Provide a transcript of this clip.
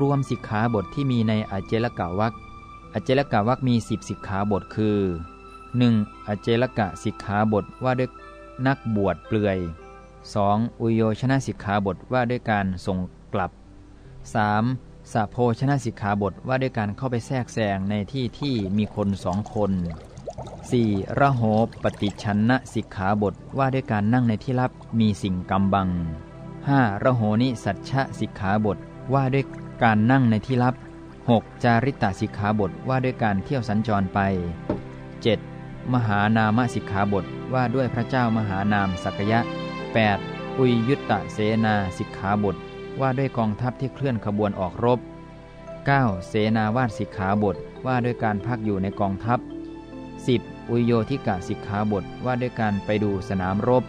รวมสิกขาบทที่มีในอเจลกะวักอเจลกะวักมีสิบสิกขาบทคือ 1. อเจลกะสิกขาบทว่าด้วยนักบวชเปลือย 2. อุโยชนะสิกขาบทว่าด้วยการส่งกลับ 3. สัพโพชนะสิกขาบทว่าด้วยการเข้าไปแทรกแซงในที่ที่มีคนสองคน 4. ระโหปฏิชันนะสิกขาบทว่าด้วยการนั่งในที่ลับมีสิ่งกำบัง 5. ระโหนิสัชชะสิกขาบทว่าด้วย การนั่งในที่ลับ 6. จาริตาสิกขาบทว่าด้วยการเที่ยวสัญจรไป 7. มหานามสิกขาบทว่าด้วยพระเจ้ามหานามสักยะ 8. อุยยุตตะเสนาสิกขาบทว่าด้วยกองทัพที่เคลื่อนขบวนออกรบ 9. เสนาวาดสิกขาบทว่าด้วยการพักอยู่ในกองทัพ 10. อุยโยธิกะสิกขาบทว่าด้วยการไปดูสนามรบ